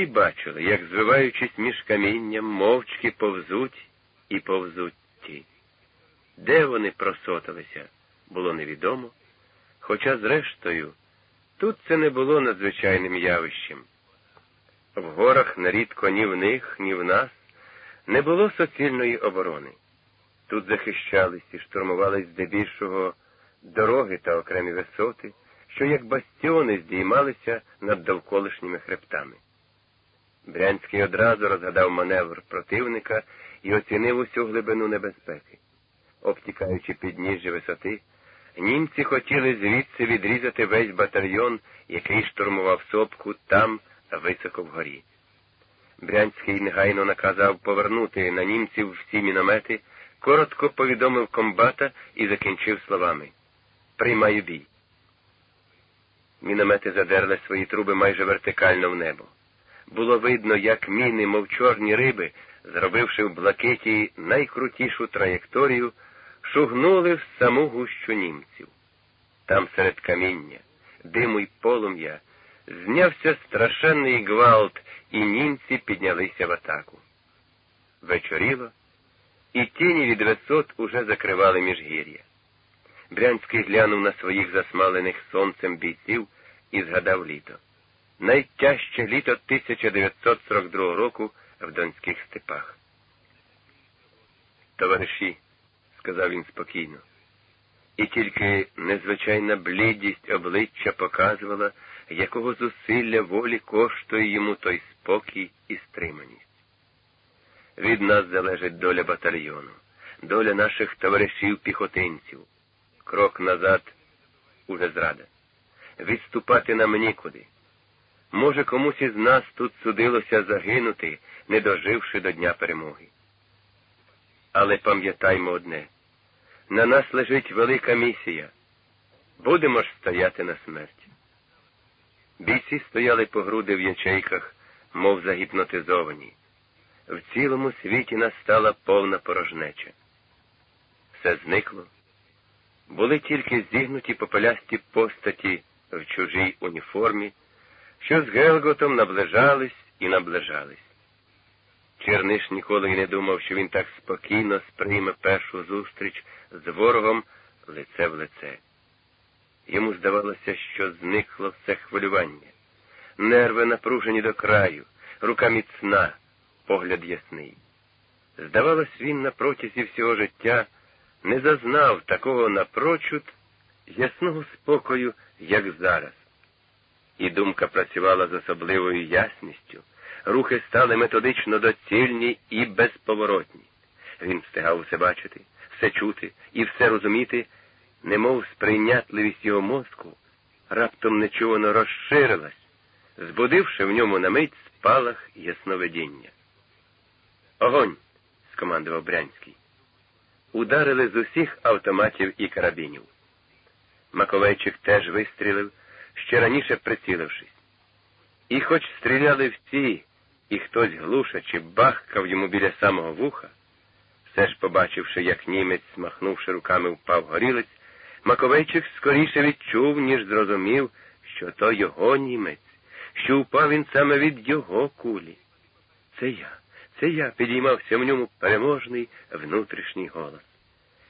всі бачили, як, звиваючись між камінням, мовчки повзуть і повзуть ті. Де вони просотилися, було невідомо, хоча, зрештою, тут це не було надзвичайним явищем. В горах нарідко ні в них, ні в нас не було суцільної оборони. Тут захищались і штурмувались здебільшого дороги та окремі висоти, що як бастіони здіймалися над довколишніми хребтами. Брянський одразу розгадав маневр противника і оцінив усю глибину небезпеки. Обтікаючи підніжжя висоти, німці хотіли звідси відрізати весь батальйон, який штурмував сопку там, високо вгорі. Брянський негайно наказав повернути на німців всі міномети, коротко повідомив комбата і закінчив словами Приймаю бій. Міномети задерли свої труби майже вертикально в небо. Було видно, як міни, мов чорні риби, зробивши в блакиті найкрутішу траєкторію, шугнули в саму гущу німців. Там серед каміння, диму й полум'я, знявся страшенний гвалт, і німці піднялися в атаку. Вечоріло, і тіні від висот уже закривали міжгір'я. Брянський глянув на своїх засмалених сонцем бійців і згадав літо. Найтяжче літо 1942 року в Донських степах. Товариші, сказав він спокійно, і тільки незвичайна блідість обличчя показувала, якого зусилля волі коштує йому той спокій і стриманість. Від нас залежить доля батальйону, доля наших товаришів-піхотинців. Крок назад уже зрада. Відступати нам нікуди. Може, комусь із нас тут судилося загинути, не доживши до Дня перемоги. Але пам'ятаймо одне на нас лежить велика місія. Будемо ж стояти на смерть. Бійці стояли по груди в ячейках, мов загіпнотизовані. В цілому світі настала повна порожнеча. Все зникло. Були тільки зігнуті попелясті постаті в чужій уніформі, що з Гелготом наближались і наближались. Черниш ніколи й не думав, що він так спокійно сприйме першу зустріч з ворогом лице в лице. Йому здавалося, що зникло все хвилювання, нерви напружені до краю, рука міцна, погляд ясний. Здавалось, він на протязі всього життя не зазнав такого напрочуд ясного спокою, як зараз. І думка працювала з особливою ясністю, рухи стали методично доцільні і безповоротні. Він встигав усе бачити, все чути і все розуміти, немов сприйнятливість його мозку раптом нечувано розширилась, збудивши в ньому на мить спалах ясновидіння. Огонь! скомандував Брянський. Ударили з усіх автоматів і карабінів. Маковейчик теж вистрілив, ще раніше прицілившись. І хоч стріляли всі, і хтось глушачи бахкав йому біля самого вуха, все ж, побачивши, як німець, смахнувши руками, впав горілець, Маковейчик скоріше відчув, ніж зрозумів, що то його німець, що впав він саме від його кулі. Це я, це я підіймався в ньому переможний внутрішній голос.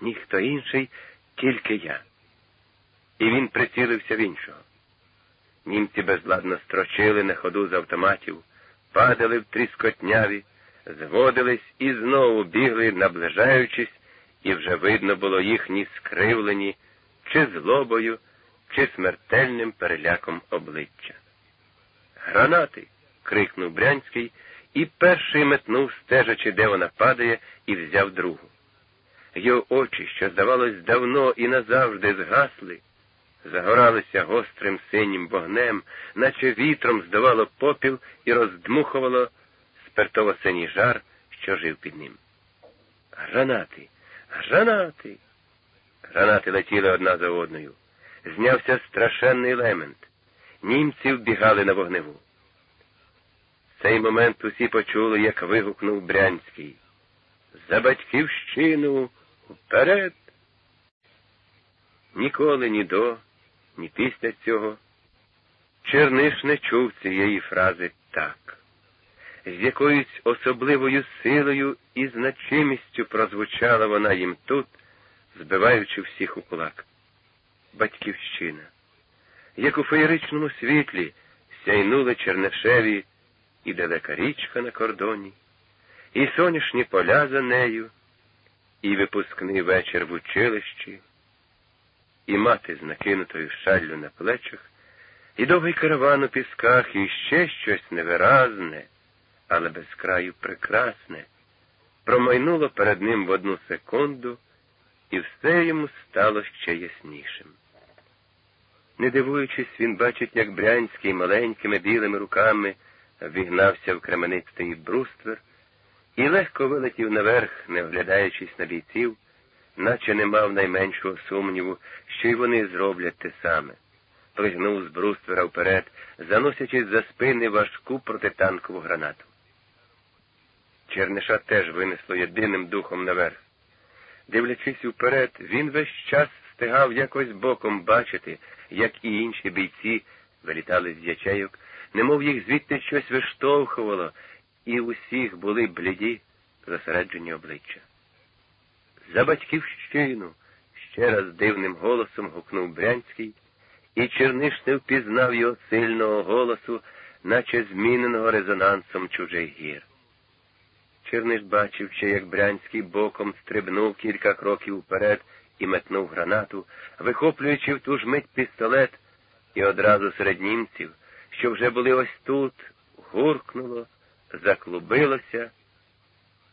Ніхто інший, тільки я. І він прицілився в іншого. Німці безладно строчили на ходу з автоматів, падали в тріскотняві, зводились і знову бігли, наближаючись, і вже видно було їхні скривлені чи злобою, чи смертельним переляком обличчя. Гранати. крикнув Брянський і перший метнув, стежачи, де вона падає, і взяв другу. Його очі, що, здавалось, давно і назавжди згасли, загоралися гострим синім вогнем, наче вітром здавало попіл і роздмухувало спиртово синій жар, що жив під ним. Гранати, гранати. Гранати летіли одна за одною. Знявся страшенний лемент. Німці вбігали на вогневу. В цей момент усі почули, як вигукнув Брянський. За батьківщину вперед. Ніколи ні до, ні після цього Черниш не чув цієї фрази так. з якоюсь особливою силою і значимістю прозвучала вона їм тут, збиваючи всіх у кулак. Батьківщина, як у феєричному світлі сяйнули Чернешеві і далека річка на кордоні, і сонячні поля за нею, і випускний вечір в училищі, і мати з накинутою шаллю на плечах, і довгий караван у пісках, і ще щось невиразне, але без краю прекрасне, промайнуло перед ним в одну секунду, і все йому стало ще яснішим. Не дивуючись, він бачить, як Брянський маленькими білими руками вігнався в кременистий бруствер і легко вилетів наверх, не оглядаючись на бійців, наче не мав найменшого сумніву, що й вони зроблять те саме. Плигнув з бруствера вперед, заносячись за спини важку протитанкову гранату. Черниша теж винесло єдиним духом наверх. Дивлячись вперед, він весь час встигав якось боком бачити, як і інші бійці вилітали з ячейок, немов їх звідти щось виштовхувало, і усіх були бліді, зосереджені обличчя. За батьківщину ще раз дивним голосом гукнув Брянський, і Черниш не впізнав його сильного голосу, наче зміненого резонансом чужих гір. Черниш бачив ще, як Брянський боком стрибнув кілька кроків вперед і метнув гранату, вихоплюючи в ту ж мить пістолет, і одразу серед німців, що вже були ось тут, гуркнуло, заклубилося,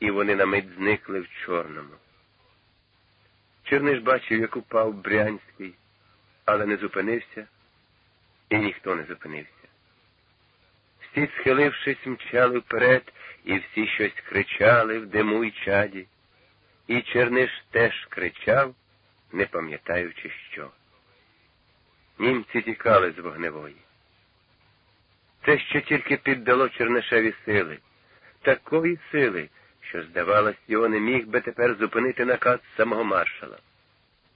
і вони на мить зникли в чорному. Черниш бачив, як упав Брянський, але не зупинився, і ніхто не зупинився. Всі, схилившись, мчали вперед, і всі щось кричали в диму й чаді, і Черниш теж кричав, не пам'ятаючи що. Німці тікали з вогневої. Це ще тільки піддало Чернишеві сили, такої сили, що, здавалось, його не міг би тепер зупинити наказ самого маршала.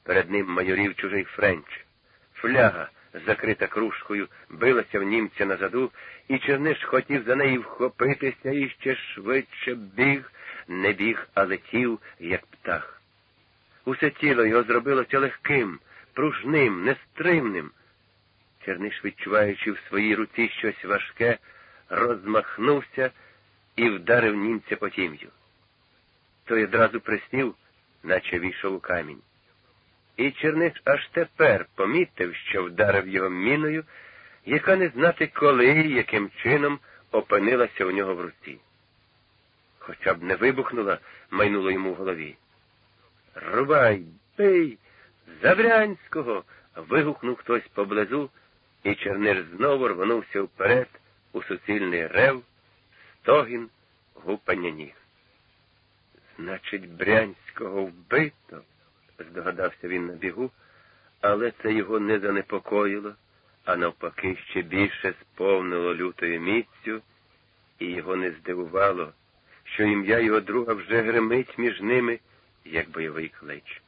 Перед ним майорів чужий Френч, фляга, закрита кружкою, билася в німця назаду, і Черниш хотів за неї вхопитися і ще швидше біг, не біг, а летів, як птах. Усе тіло його зробилося легким, пружним, нестримним. Черниш, відчуваючи в своїй руці щось важке, розмахнувся і вдарив німця по тім'ю. Той одразу приснів, наче війшов у камінь. І Черниш аж тепер помітив, що вдарив його міною, яка не знати коли і яким чином опинилася у нього в руці. Хоча б не вибухнула, майнуло йому в голові. Рубай, бий, Забрянського. вигукнув хтось поблизу, і Черниш знову рвонувся вперед у суцільний рев, стогін, гупання ніг. Значить, Брянського вбито, здогадався він на бігу, але це його не занепокоїло, а навпаки, ще більше сповнило лютою міцю, і його не здивувало, що ім'я його друга вже гримить між ними, як бойовий клич.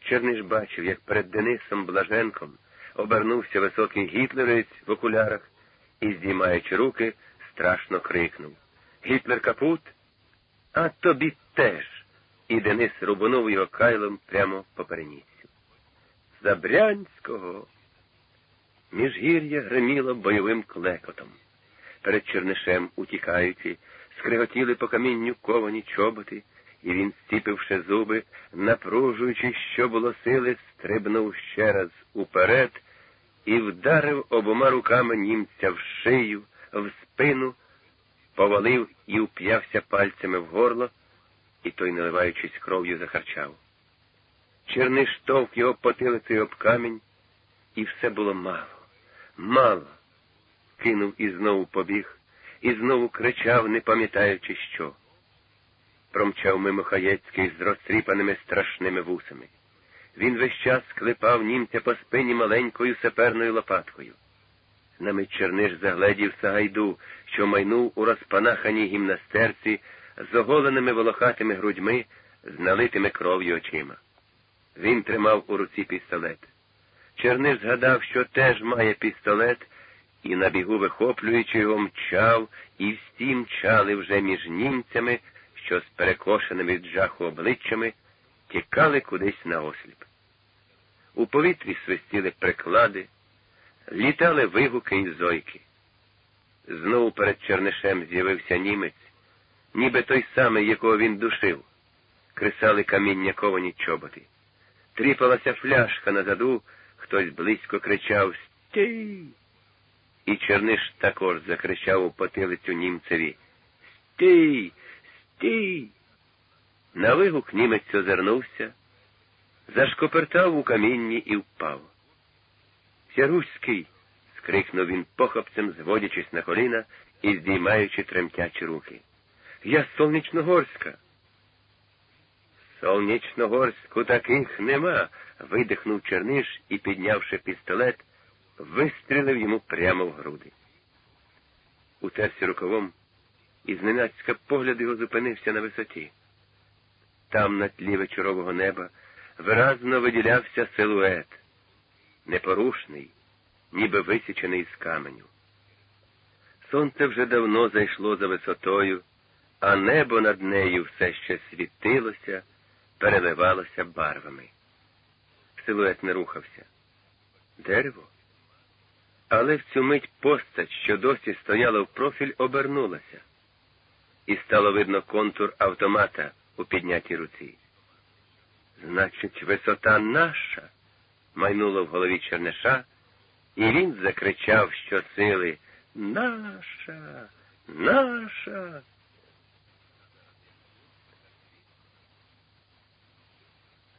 Черниш бачив, як перед Денисом Блаженком обернувся високий гітлерець в окулярах і, здіймаючи руки, страшно крикнув Гітлер капут? А тобі теж. І Денис рубанув його кайлом прямо по переніссю. Забрянського. Міжгір'я гриміло бойовим клекотом. Перед Чернишем, утікаючи, скриготіли по камінню ковані чоботи, і він, стіпивши зуби, напружуючи, що було сили, стрибнув ще раз уперед і вдарив обома руками німця в шию, в спину, повалив і уп'явся пальцями в горло, і той, наливаючись кров'ю, захарчав. Черний штовх його потилицею об камінь, і все було мало, мало. Кинув і знову побіг, і знову кричав, не пам'ятаючи що. Промчав мимо Хаєцький з розтріпаними страшними вусами. Він весь час склепав німця по спині маленькою саперною лопаткою. На мить Черниш загледів Сагайду, що майнув у розпанаханій гімнастерці з оголеними волохатими грудьми, з налитими кров'ю очима. Він тримав у руці пістолет. Черниш згадав, що теж має пістолет, і на бігу вихоплюючи його, мчав, і всі мчали вже між німцями, що з перекошеними від жаху обличчями тікали кудись на осліп. У повітрі свистіли приклади, літали вигуки і зойки. Знову перед Чернишем з'явився німець, ніби той самий, якого він душив. Крисали каміння ковані чоботи. Тріпалася фляшка на заду, хтось близько кричав Стій. І Черниш також закричав у потилицю німцеві Стій, стій. На вигук німець озирнувся, зашкопертав у камінні і впав. Сяруський. скрикнув він похопцем, зводячись на коліна і здіймаючи тремтячі руки. Я з Солнічногорська. Солнічногорську таких нема. видихнув Черниш і, піднявши пістолет, вистрілив йому прямо в груди. Утерся рукавом, і зненацька погляд його зупинився на висоті. Там, на тлі вечорового неба, виразно виділявся силует, непорушний, ніби висічений з каменю. Сонце вже давно зайшло за висотою, а небо над нею все ще світилося, переливалося барвами. Силует не рухався. Дерево? Але в цю мить постать, що досі стояла в профіль, обернулася, і стало видно контур автомата у піднятій руці. Значить, висота наша, майнуло в голові Черниша, і він закричав щосили Наша, наша.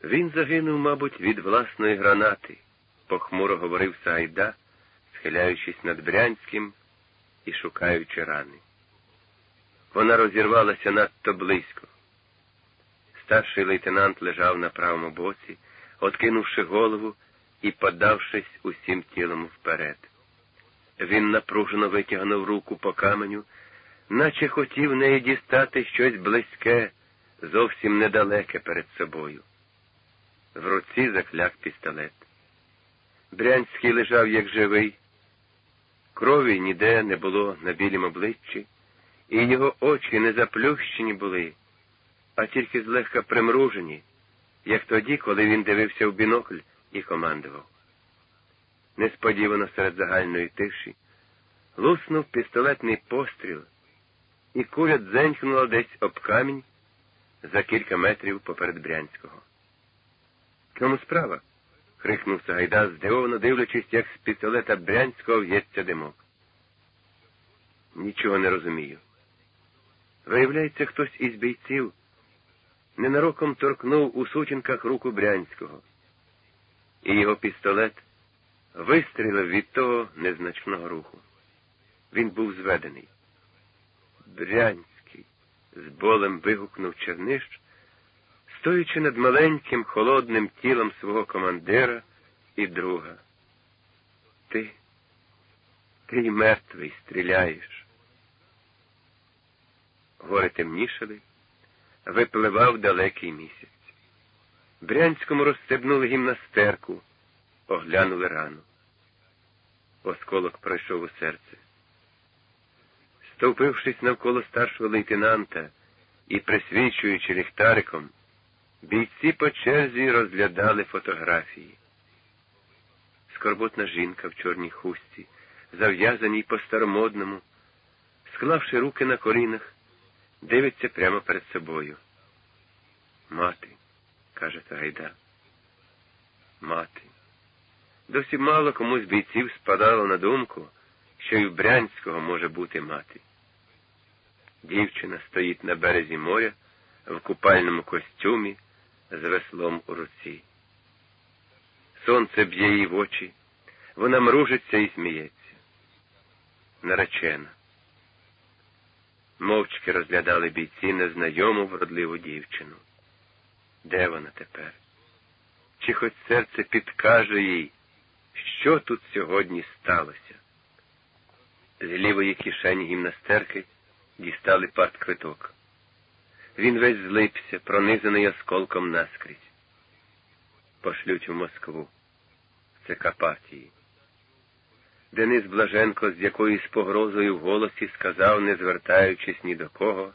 Він загинув, мабуть, від власної гранати, похмуро говорив Сагайда, схиляючись над Брянським і шукаючи рани. Вона розірвалася надто близько. Старший лейтенант лежав на правому боці, откинувши голову і подавшись усім тілом вперед. Він напружено витягнув руку по каменю, наче хотів неї дістати щось близьке, зовсім недалеке перед собою. В руці закляк пістолет. Брянський лежав, як живий. Крові ніде не було на білім обличчі, і його очі не заплющені були, а тільки злегка примружені, як тоді, коли він дивився в бінокль і командував. Несподівано серед загальної тиші луснув пістолетний постріл, і куля дзенькнула десь об камінь за кілька метрів поперед Брянського. Чому справа? крикнув Сагайда, здивовано дивлячись, як з пістолета Брянського в'ється димок. Нічого не розумію. Виявляється, хтось із бійців ненароком торкнув у сутінках руку Брянського, і його пістолет вистрілив від того незначного руху. Він був зведений. Брянський, з болем вигукнув Чернищ, стоячи над маленьким холодним тілом свого командира і друга. Ти, ти й мертвий стріляєш. Гори темнішали, випливав далекий місяць. Брянському розстебнули гімнастерку, оглянули рану. Осколок пройшов у серце. Стовпившись навколо старшого лейтенанта і присвічуючи ліхтариком, бійці по черзі розглядали фотографії. Скорботна жінка в чорній хустці, зав'язаній по старомодному, склавши руки на колінах, дивиться прямо перед собою. Мати, каже Сагайда. Мати. Досі мало комусь бійців спадало на думку, що й в Брянського може бути мати. Дівчина стоїть на березі моря в купальному костюмі з веслом у руці. Сонце б'є їй в очі, вона мружиться і сміється. Наречена. Мовчки розглядали бійці незнайому вродливу дівчину. Де вона тепер? Чи хоч серце підкаже їй, що тут сьогодні сталося? З лівої кишені гімнастерки дістали партквиток. Він весь злипся, пронизаний осколком наскрізь. Пошлють у Москву. Це Капатії. Денис Блаженко з якоюсь погрозою в голосі сказав, не звертаючись ні до кого.